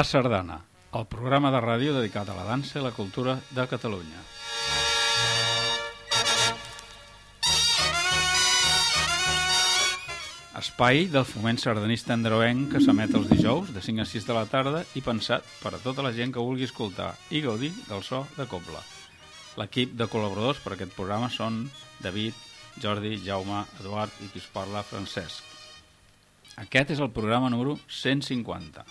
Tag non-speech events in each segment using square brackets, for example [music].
La Sardana, el programa de ràdio dedicat a la dansa i la cultura de Catalunya. Espai del foment sardanista androenc que s'emet els dijous de 5 a 6 de la tarda i pensat per a tota la gent que vulgui escoltar i gaudir del so de Cobla. L'equip de col·laboradors per a aquest programa són David, Jordi, Jaume, Eduard i qui us parla, Francesc. Aquest és el programa número 150,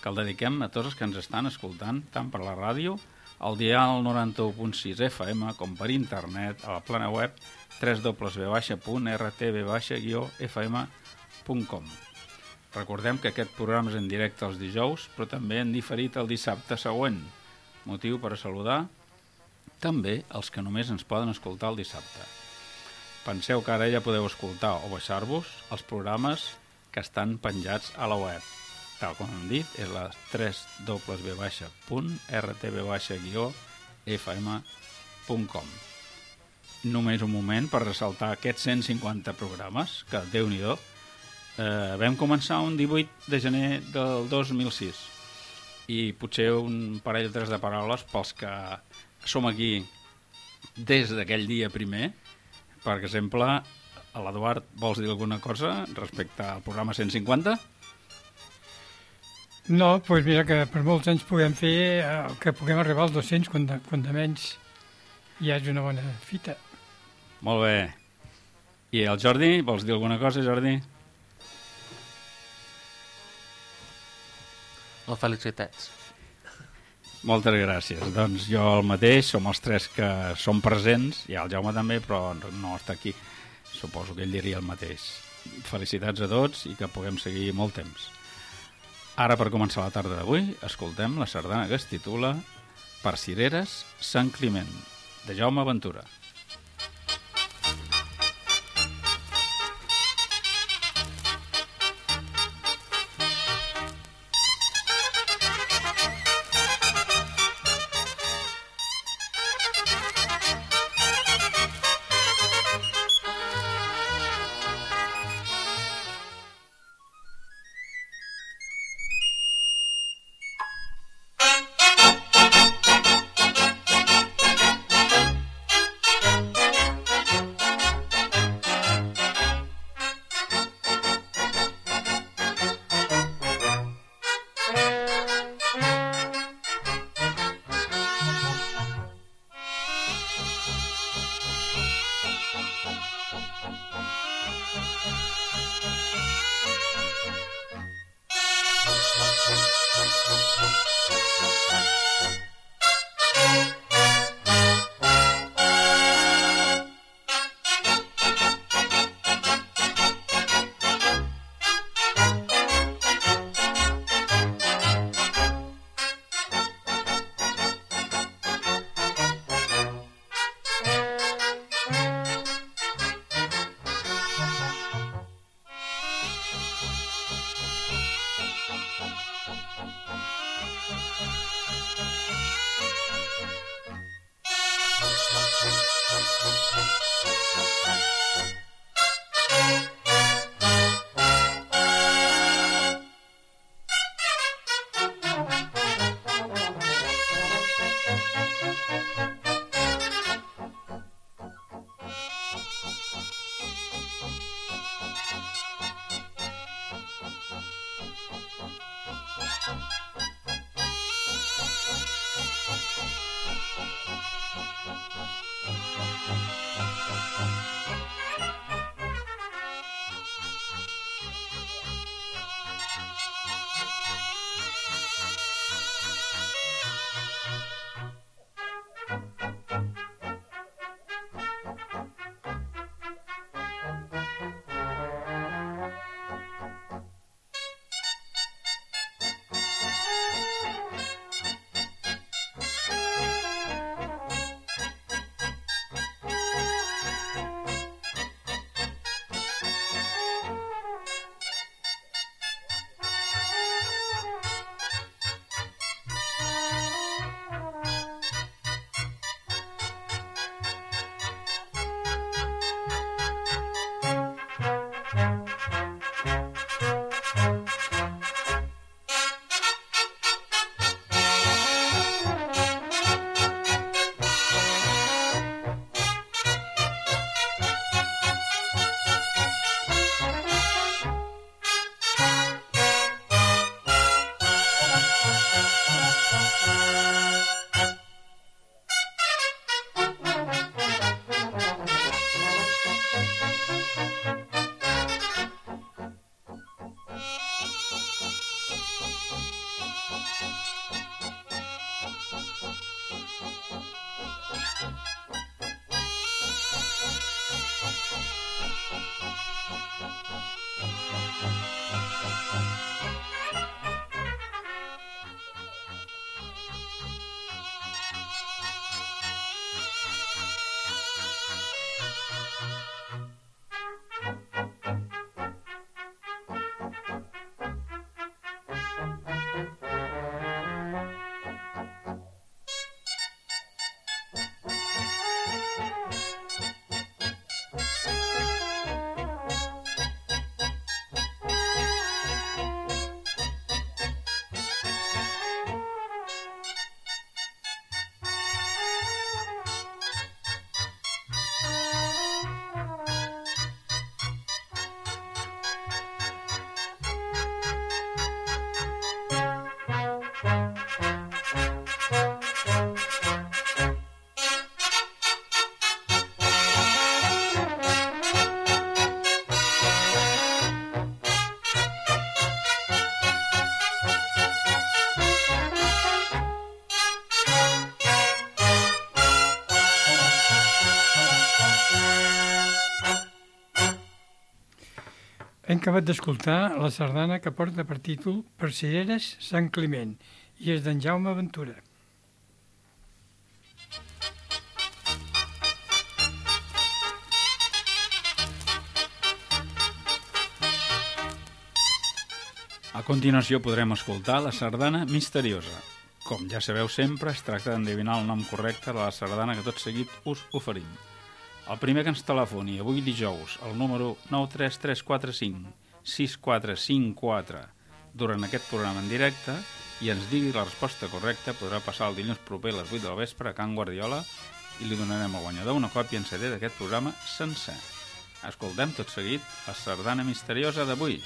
que el dediquem a tots els que ens estan escoltant, tant per la ràdio, al dial 91.6 FM, com per internet, a la plana web www.rtb-fm.com. Recordem que aquest programa és en directe els dijous, però també en diferit el dissabte següent, motiu per a saludar també els que només ens poden escoltar el dissabte. Penseu que ara ja podeu escoltar o baixar-vos els programes que estan penjats a la web. Tal com hem dit, és la www.rtb-fm.com Només un moment per ressaltar aquests 150 programes, que déu nhi eh, Vam començar un 18 de gener del 2006 i potser un parell o tres de paraules pels que som aquí des d'aquell dia primer. Per exemple, l'Eduard, vols dir alguna cosa respecte al programa 150? No, doncs pues mira que per molts anys puguem fer el que puguem arribar als 200, quan de, quan de menys ja és una bona fita. Molt bé. I el Jordi, vols dir alguna cosa, Jordi? Oh, felicitats. Moltes gràcies. Doncs jo el mateix, som els tres que som presents, i el Jaume també, però no està aquí. Suposo que ell diria el mateix. Felicitats a tots i que puguem seguir molt temps. Ara, per començar la tarda d'avui, escoltem la sardana que es titula Per cireres, Sant Climent, de Jaume Ventura. Acabat d'escoltar la sardana que porta per títol Per Cireres Sant Climent i és d'en Jaume Ventura. A continuació podrem escoltar la sardana misteriosa. Com ja sabeu sempre, es tracta d'endevinar el nom correcte de la sardana que tot seguit us oferim. El primer que ens telefoni avui dijous, el número 93345 6454, durant aquest programa en directe, i ens digui la resposta correcta, podrà passar el dilluns proper a les 8 del vespre a Can Guardiola i li donarem al guanyador una còpia en CD d'aquest programa sencer. Escoltem tot seguit la sardana misteriosa d'avui.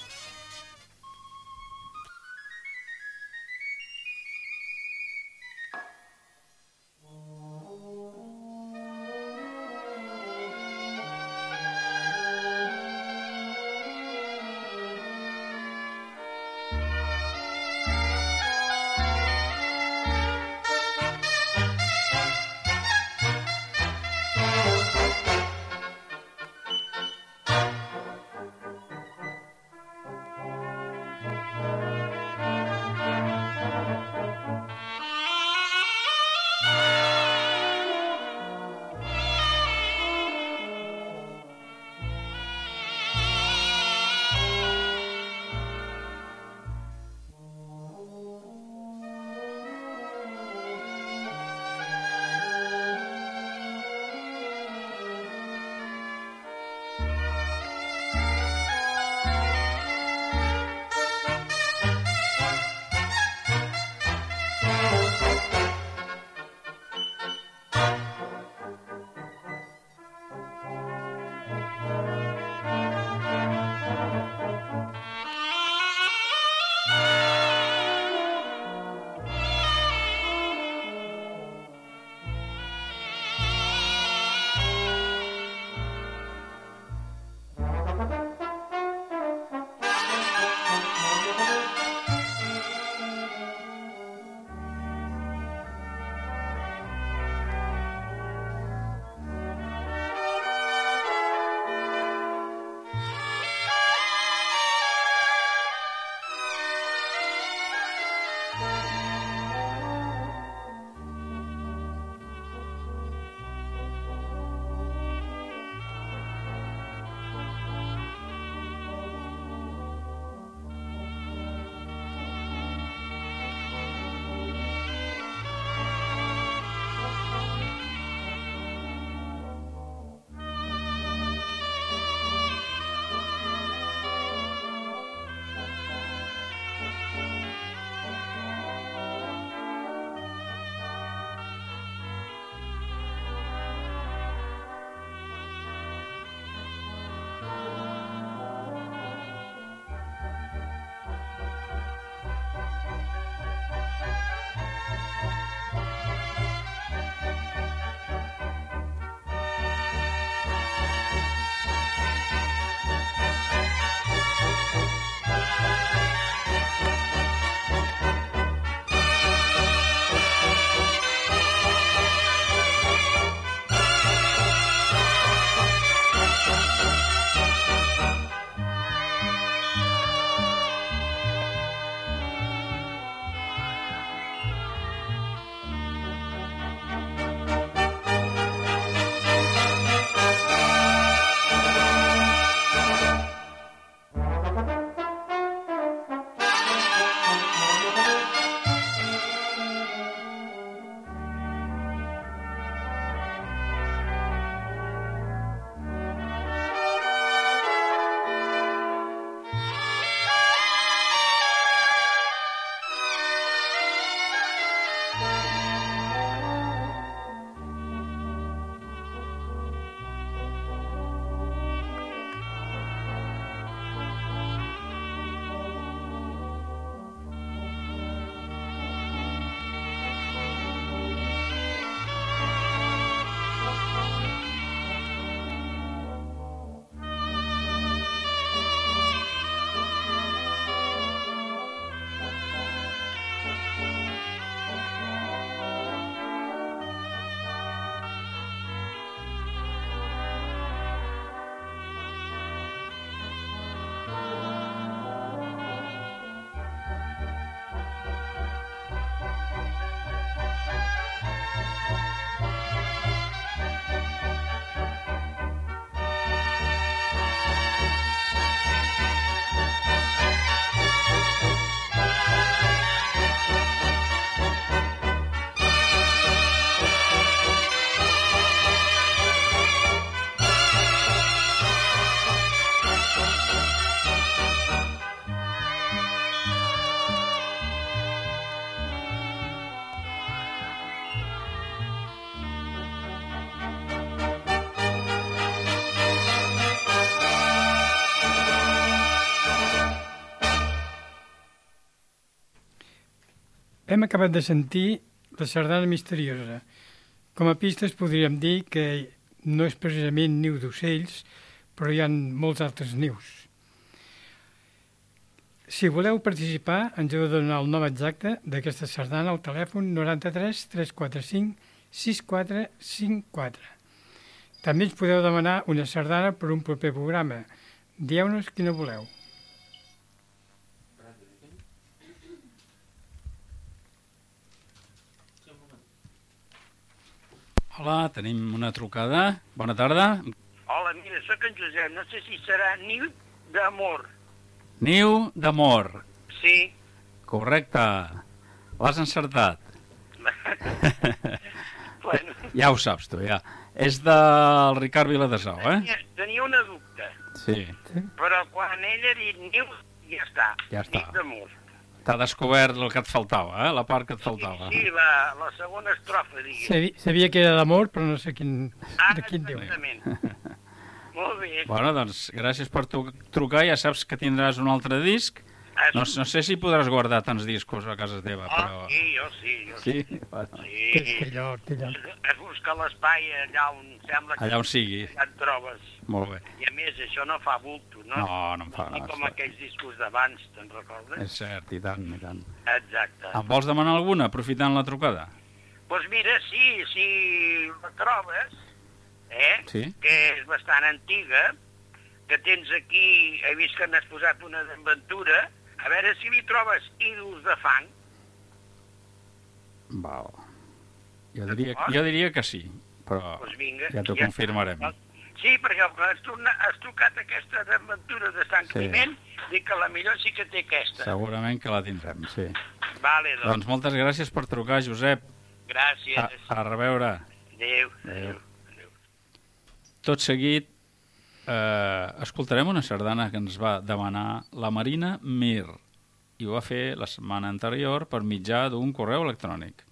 Hem acabat de sentir la sardana misteriosa. Com a pistes podríem dir que no és precisament niu d'ocells, però hi ha molts altres nius. Si voleu participar, ens heu de donar el nom exacte d'aquesta sardana al telèfon 93 345 6454. També ens podeu demanar una sardana per un proper programa. Dieu-nos quina voleu. Hola, tenim una trucada. Bona tarda. Hola, mira, sóc en Josep. No sé si serà niu d'amor. Niu d'amor. Sí. Correcte. L'has encertat. [laughs] bueno, Ja ho saps, tu, ja. És del Ricard Viladesau, eh? tenia, tenia una dubte, Sí. però quan ell ha dit niu, ja està. Ja està. Niu d'amor. T'ha descobert el que et faltava, eh? La part que et faltava. Sí, la, la segona estrofa, diguem. Sabia, sabia que era d'amor, però no sé quin, Ah, de quin diu. exactament. [laughs] Molt bé. Bueno, doncs, gràcies per tu trucar. Ja saps que tindràs un altre disc. Ah, No, no sé si podràs guardar tants discos a casa teva, Oh, però... sí, jo sí, jo sí. Sí? Bueno, Té, té sí. lloc, té lloc. Es busca l'espai allà on sembla que allà on sigui. ja et trobes. Molt bé. I a més, això no fa bulto, no? No, no em fa Ni com gràcia. aquells discos d'abans, te'n recordes? És cert, i tant, i tant. Exacte. Em vols demanar alguna, aprofitant la trucada? Doncs pues mira, sí, si la trobes, eh, Sí. que és bastant antiga, que tens aquí, he vist que n'has posat una d'aventura, a veure si li trobes ídols de fang. Val. Jo diria, jo diria que sí, però Doncs vinga. ja t'ho ja confirmarem. està. Sí, perquè quan has, tornat, has trucat aquesta d'aventura de Sant Sí. Climent, dic que la millor sí que té aquesta. Segurament que la tindrem, sí. Vale, doncs, Doncs moltes gràcies per trucar, Josep. gràcies. A, a reveure. Adéu. Adéu. Tot seguit eh, escoltarem una sardana que ens va demanar la Marina Mir i ho va fer la setmana anterior per mitjà d'un correu electrònic.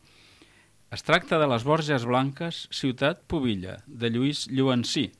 Es tracta de les Borges Blanques, ciutat Pobilla, de Lluís Lluancí.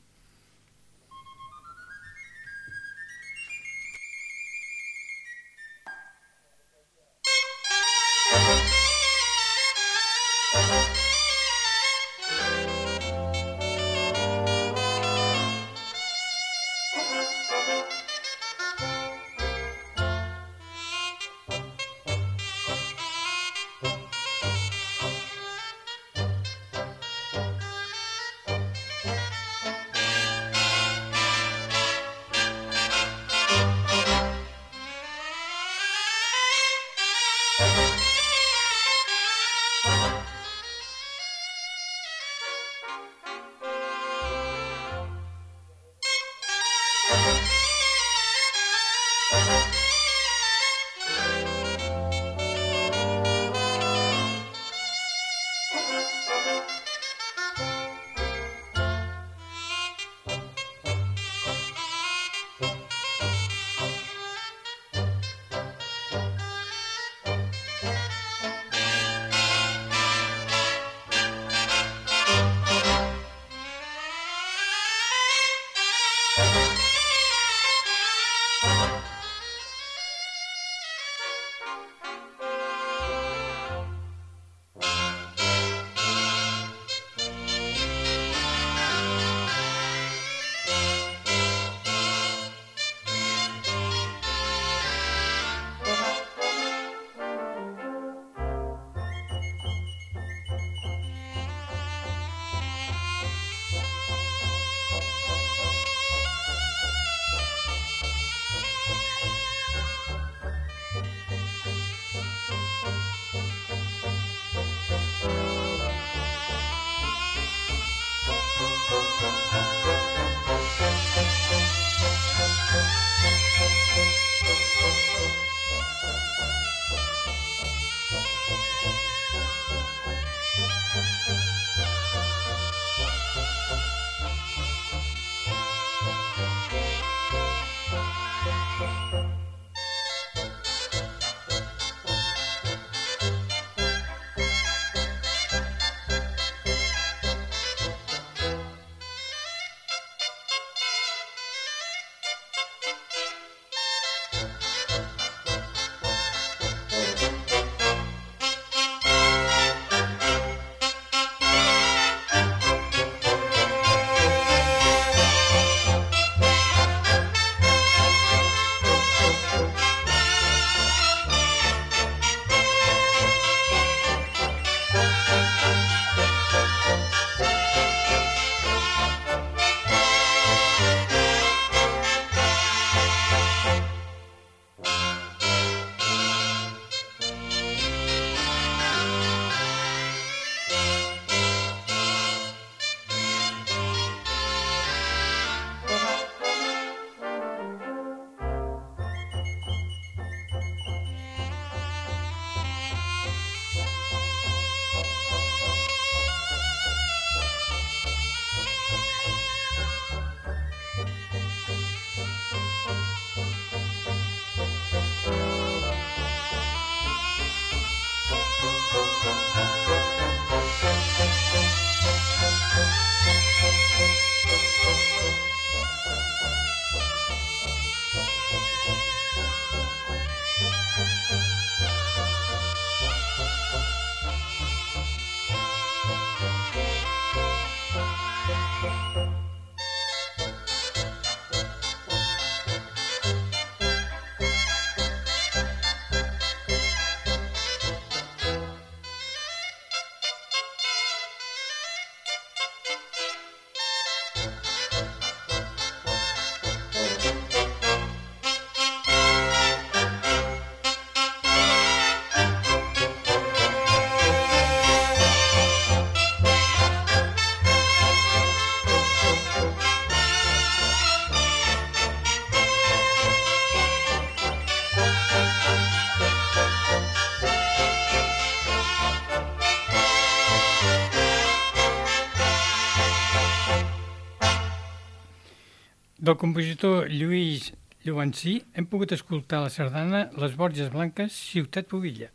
Del compositor Lluís Llovencí hem pogut escoltar la sardana Les Borges Blanques, Ciutat Pubilla.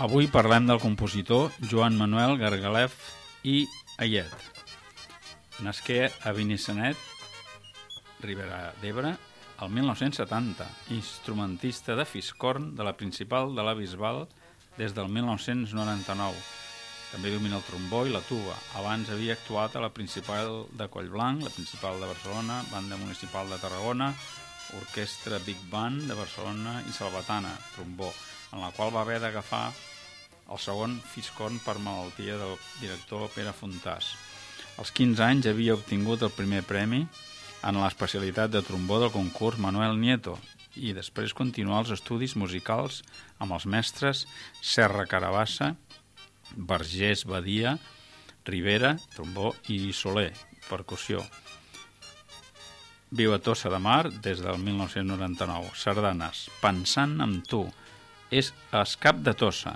Avui parlem del compositor Joan Manuel Gargalef i Ayet. Nasqué a Binissanet, Ribera d'Ebre, el 1970, instrumentista de fiscorn de la principal de la Bisbal des del 1999. També domina el trombó i la tuba. Abans havia actuat a la principal de Collblanc, la principal de Barcelona, banda municipal de Tarragona, orquestra Big Band de Barcelona i Salvatana, trombó, en la qual va haver d'agafar el segon fiscorn per malaltia del director Pere Fontàs. Als 15 anys havia obtingut el primer premi en l'especialitat de trombó del concurs Manuel Nieto i després continuar els estudis musicals amb els mestres Serra Carabassa, Vergés Badia, Rivera, trombó i Soler, percussió. Viu a Tossa de Mar des del 1999. Sardanes, Pensant en tu, és Escap de Tossa,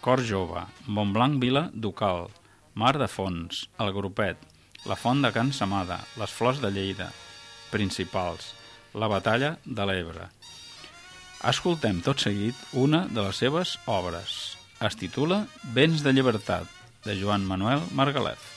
Cor Jove, Montblanc Vila Ducal, Mar de Fons, El Grupet, La Font de Can Samada, Les Flors de Lleida, Principals, La Batalla de l'Ebre. Escoltem tot seguit una de les seves obres. Es titula Vents de llibertat, de Joan Manuel Margalef.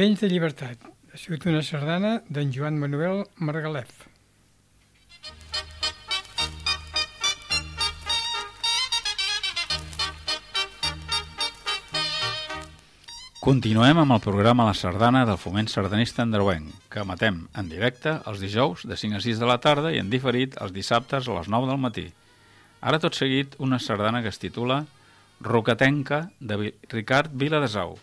Vents de llibertat. Ha sigut una sardana d'en Joan Manuel Margalef. Continuem amb el programa La Sardana del Foment Sardanista Andreuenc, que matem en directe els dijous de 5 a 6 de la tarda i en diferit els dissabtes a les 9 del matí. Ara tot seguit una sardana que es titula Rocatenca de Ricard Viladesau.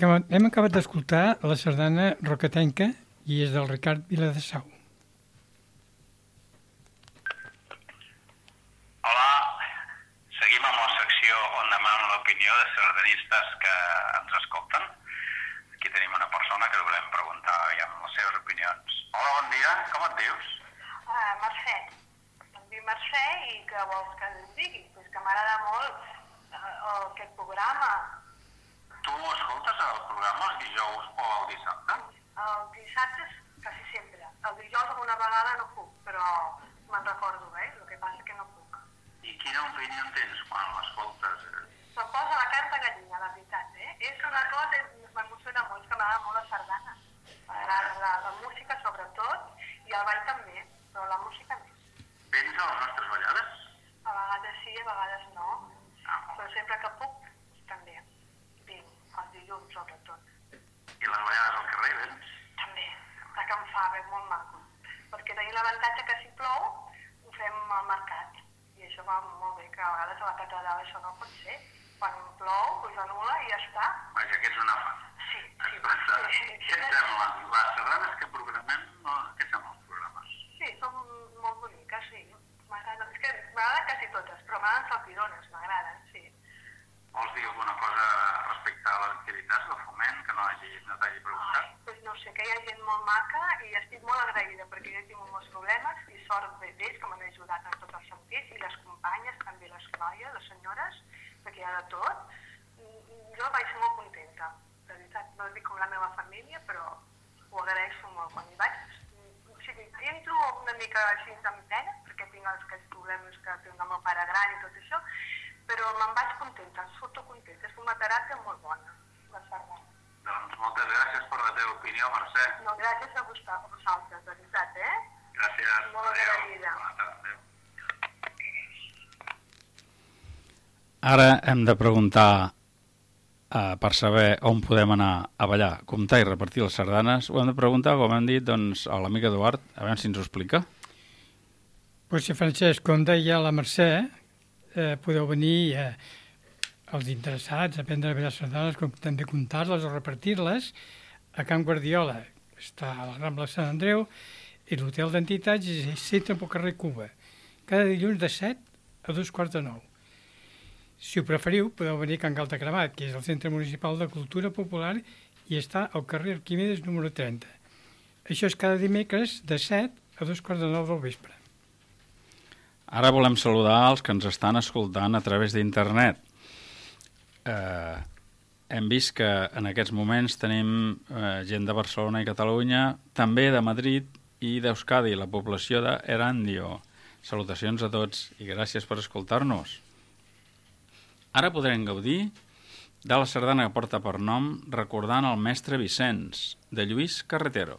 Que hem acabat d'escoltar la sardana rocatenca i és del Ricard Viladesau. Hola, seguim amb la secció on demanen l'opinió de sardanistes que ens escolten. Aquí tenim una persona que volem preguntar ja les seves opinions. Hola, bon dia, com et dius? Uh, Mercè. Em dic Mercè i què vols que et digui? Pues que m'agrada molt uh, aquest programa. Tu escoltes el programa els dijous o el dissabte? Els dissabtes quasi sempre. El dijous alguna vegada no puc, però me'n recordo, eh? El que passa que no puc. I quina opinió en tens quan l'escoltes? Se'm posa la carta gallina, la veritat, eh? És una cosa, m'emociona molt, que m'agrada molt la sardana. M'agrada la, la música sobretot, i el ball també, però la música més. Vens a les nostres ballades? A vegades sí, a vegades no, Ah, però sempre que puc, també. Vinc, els dilluns sobretot. I les ballades al carrer vens? També, a Can Fabra, molt maco. Perquè tenim l'avantatge que si plou ho fem al mercat. I això va molt bé, que a vegades a la catedral això no pot ser. Quan plou, pues anul·la i ja està. Vaja, que ets una fan. Sí, sí. Escolta, sí, què et semblen? Les sardanes que programem, no, què et semblen els programes? sí, són molt boniques, sí. M'agraden, és que m'agraden quasi totes, però m'agraden salpidones, m'agraden, sí. Vols dir alguna cosa respecte a les activitats del foment que no hagi, no t'hagi preguntat? Pues no sé, que hi ha gent molt maca i estic molt agraïda perquè jo he tingut molts problemes i sort de- d'ells que m'han ajudat en tots els sentits i les companyes, també les noies, les senyores, perquè hi ha de tot. Mm, Jo vaig ser molt contenta, de veritat, no dic com la meva família, però ho agraeixo molt. Quan hi vaig, mm, o sigui, entro una mica així amb pena, perquè tinc els aquests problemes que tinc el meu pare gran i tot això, però me'n vaig contenta, surto contenta. És una teràpia molt bona, la sardana. Doncs moltes gràcies per la teva opinió, Mercè. No, gràcies a vostè, a vosaltres, de veritat, eh? Gràcies. Molt agraïda. Bona tarda. Adéu. Ara hem de preguntar eh, per saber on podem anar a ballar, comptar i repartir les sardanes. Ho hem de preguntar, com hem dit, doncs, a l'amic Eduard, a veure si ens ho explica. Pues si Francesc, com deia la Mercè, eh, podeu venir eh, els interessats a aprendre a ballar sardanes, com també comptar-les o repartir-les, a Can Guardiola, que està a la Rambla Sant Andreu, i l'hotel d'entitats és Centre pel carrer Cuba, cada dilluns de 7 a dos quarts de 9. Si ho preferiu, podeu venir a Can Galtacremat, que és el Centre Municipal de Cultura Popular i està al carrer Arquímedes número 30. Això és cada dimecres de 7 a dos quarts de 9 del vespre. Ara volem saludar els que ens estan escoltant a través d'internet. Eh, hem vist que en aquests moments tenim eh, gent de Barcelona i Catalunya, també de Madrid i d'Euskadi, la població d'Erandio. Salutacions a tots i gràcies per escoltar-nos. Ara podrem gaudir de la sardana que porta per nom recordant el mestre Vicenç, de Lluís Carretero.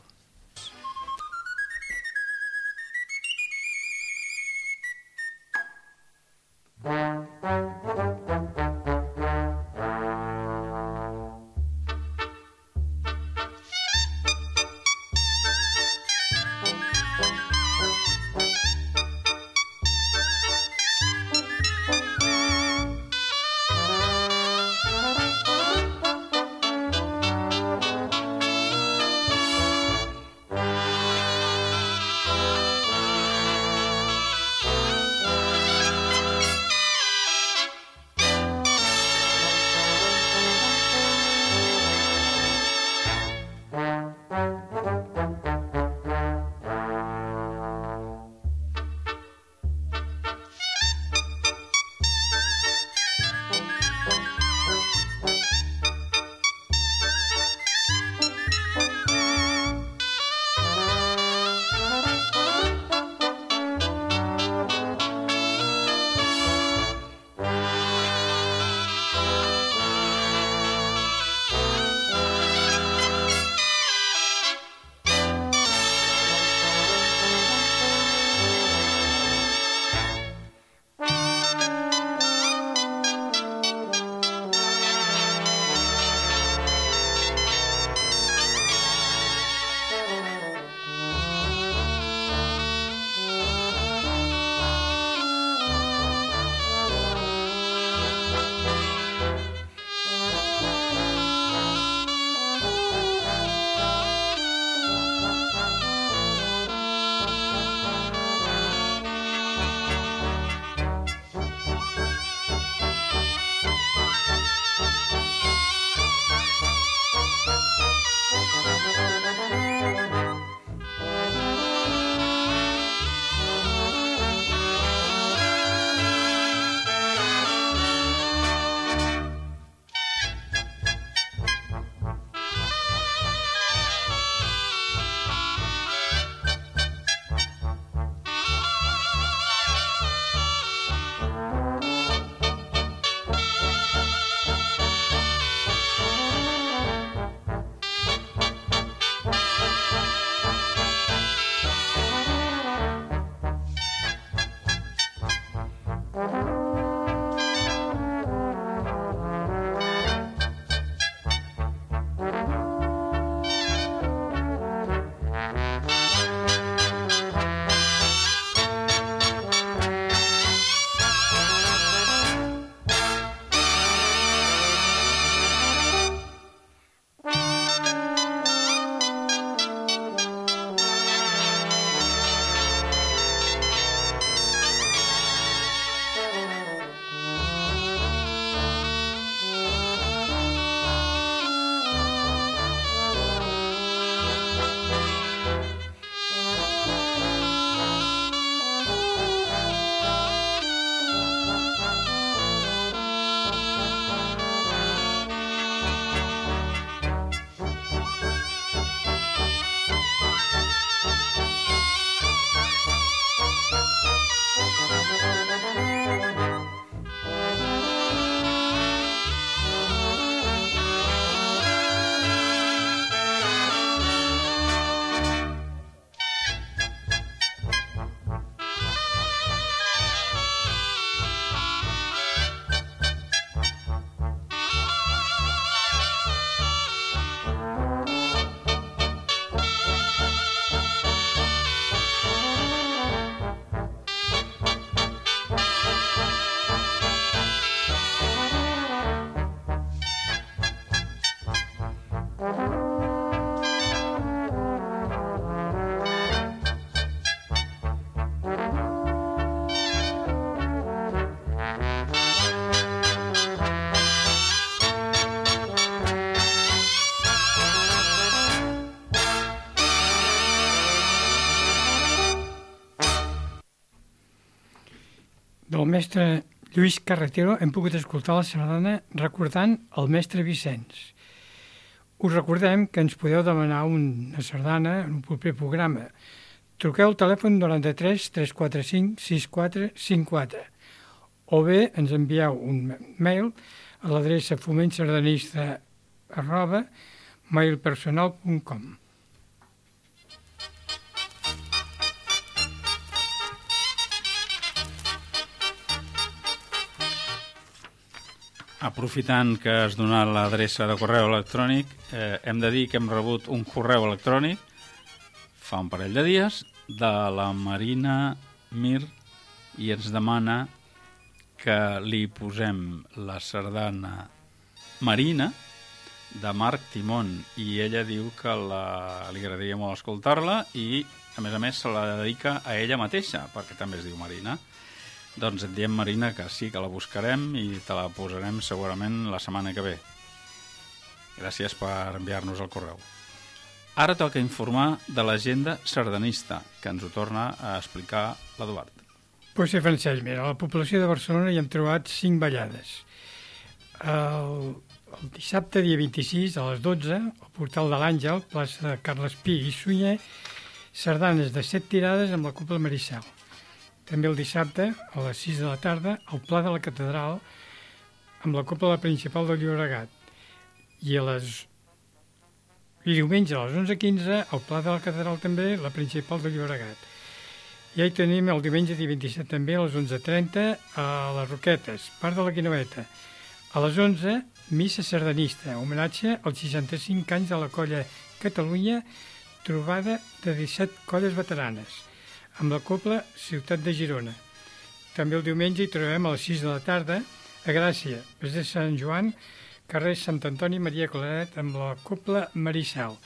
Del mestre Lluís Carretero hem pogut escoltar la sardana recordant el mestre Vicenç. Us recordem que ens podeu demanar una sardana en un proper programa. Truqueu al telèfon 93 345 6454 o bé ens envieu un mail a l'adreça fomentsardanista arroba mailpersonal.com. Aprofitant que has donat l'adreça de correu electrònic, eh, hem de dir que hem rebut un correu electrònic fa un parell de dies de la Marina Mir i ens demana que li posem la sardana Marina de Marc Timon i ella diu que la, li agradaria molt escoltar-la i a més a més se la dedica a ella mateixa perquè també es diu Marina doncs et diem, Marina, que sí, que la buscarem i te la posarem segurament la setmana que ve. Gràcies per enviar-nos el correu. Ara toca informar de l'agenda sardanista, que ens ho torna a explicar l'Eduard. Pues sí, Francesc, mira, a la població de Barcelona hi hem trobat cinc ballades. El, el dissabte, dia 26, a les 12, al portal de l'Àngel, plaça Carles Pi i Sunyer, sardanes de set tirades amb la Cúpula Maricel. També el dissabte, a les 6 de la tarda, al Pla de la Catedral, amb la Cúpula Principal del Llobregat. I a les i diumenge a les 11.15, al Pla de la Catedral també, la Principal del Llobregat. I ahí tenim el diumenge dia 27 també a les 11.30 a les Roquetes, part de la Quinoeta. A les 11, missa sardanista, homenatge als 65 anys de la colla Catalunya, trobada de 17 colles veteranes amb la Copla Ciutat de Girona. També el diumenge hi trobem a les 6 de la tarda a Gràcia, des de Sant Joan, carrer Sant Antoni Maria Claret amb la Copla Maricel.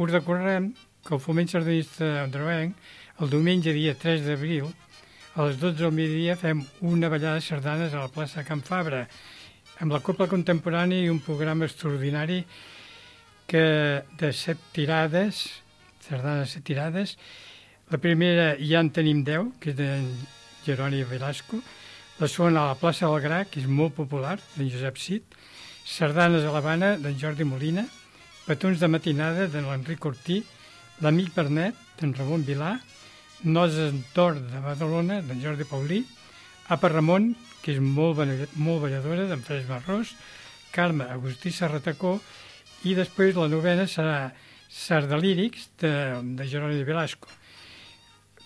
Us recordem que el Foment Sardanista Androvenc, el diumenge dia 3 d'abril, a les 12 del migdia fem una ballada de sardanes a la plaça Can Fabra, amb la Copla Contemporània i un programa extraordinari que de set tirades, sardanes set tirades, la primera ja en tenim 10, que és de Jeroni Velasco. La segona a la plaça del Gra, que és molt popular, d'en Josep Cid. Sardanes a l'Havana, d'en Jordi Molina. Petons de matinada, d'en l'Enric Ortí. L'amic Bernet, d'en Ramon Vilà. Noses d'Or de Badalona, d'en Jordi Paulí. Apa Ramon, que és molt, molt balladora, d'en Fresc Marrós. Carme Agustí Serratacó. I després la novena serà Sardalírics, de, de Jeroni de Velasco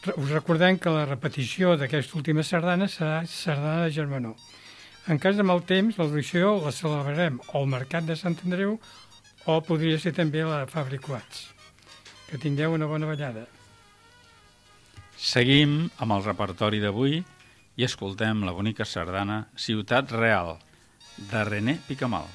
us recordem que la repetició d'aquesta última sardana serà sardana de Germanó. En cas de mal temps, l'audició la celebrarem al Mercat de Sant Andreu o podria ser també la Fabricuats. Que tingueu una bona ballada. Seguim amb el repertori d'avui i escoltem la bonica sardana Ciutat Real, de René Picamal.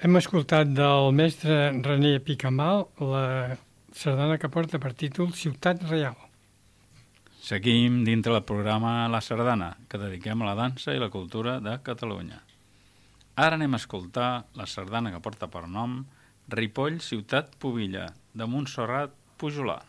Hem escoltat del mestre René Picamal la sardana que porta per títol Ciutat Real. Seguim dintre del programa La Sardana, que dediquem a la dansa i la cultura de Catalunya. Ara anem a escoltar la sardana que porta per nom Ripoll, Ciutat Pobilla, de Montserrat Pujolà.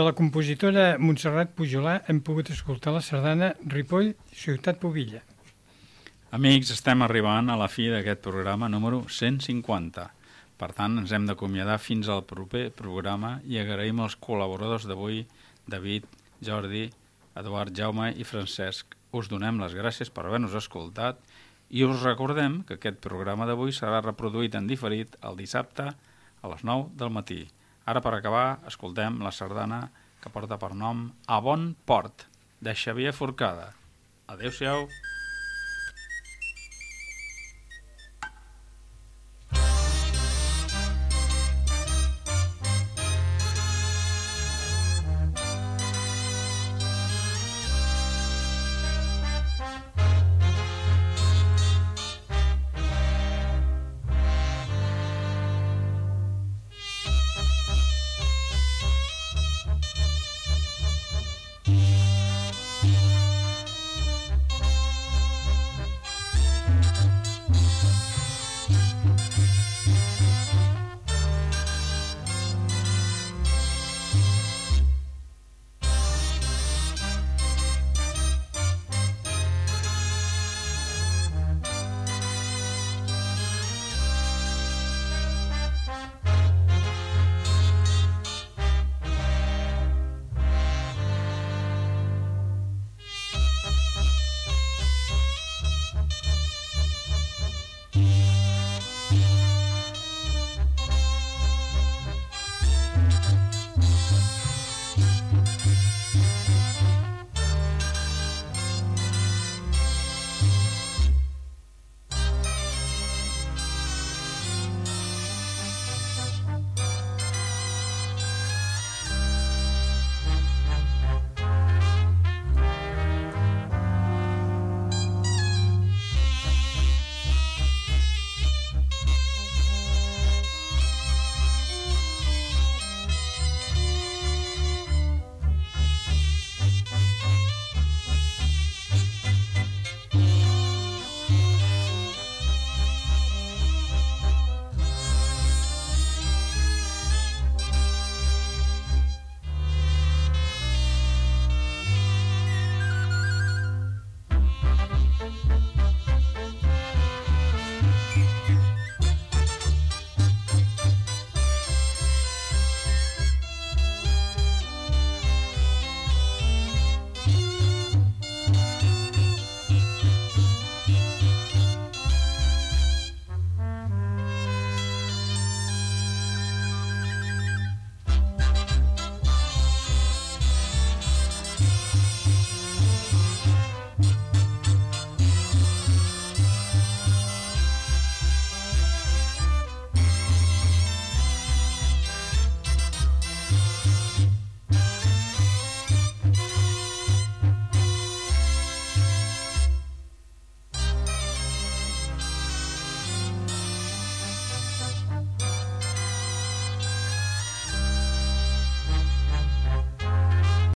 De la compositora Montserrat Pujolà hem pogut escoltar la sardana Ripoll, Ciutat Pobilla. Amics, estem arribant a la fi d'aquest programa número 150. Per tant, ens hem d'acomiadar fins al proper programa i agraïm als col·laboradors d'avui, David, Jordi, Eduard, Jaume i Francesc. Us donem les gràcies per haver-nos escoltat i us recordem que aquest programa d'avui serà reproduït en diferit el dissabte a les 9 del matí. Ara, per acabar, escoltem la sardana que porta per nom A Bon Port, de Xavier Forcada. Adéu-siau.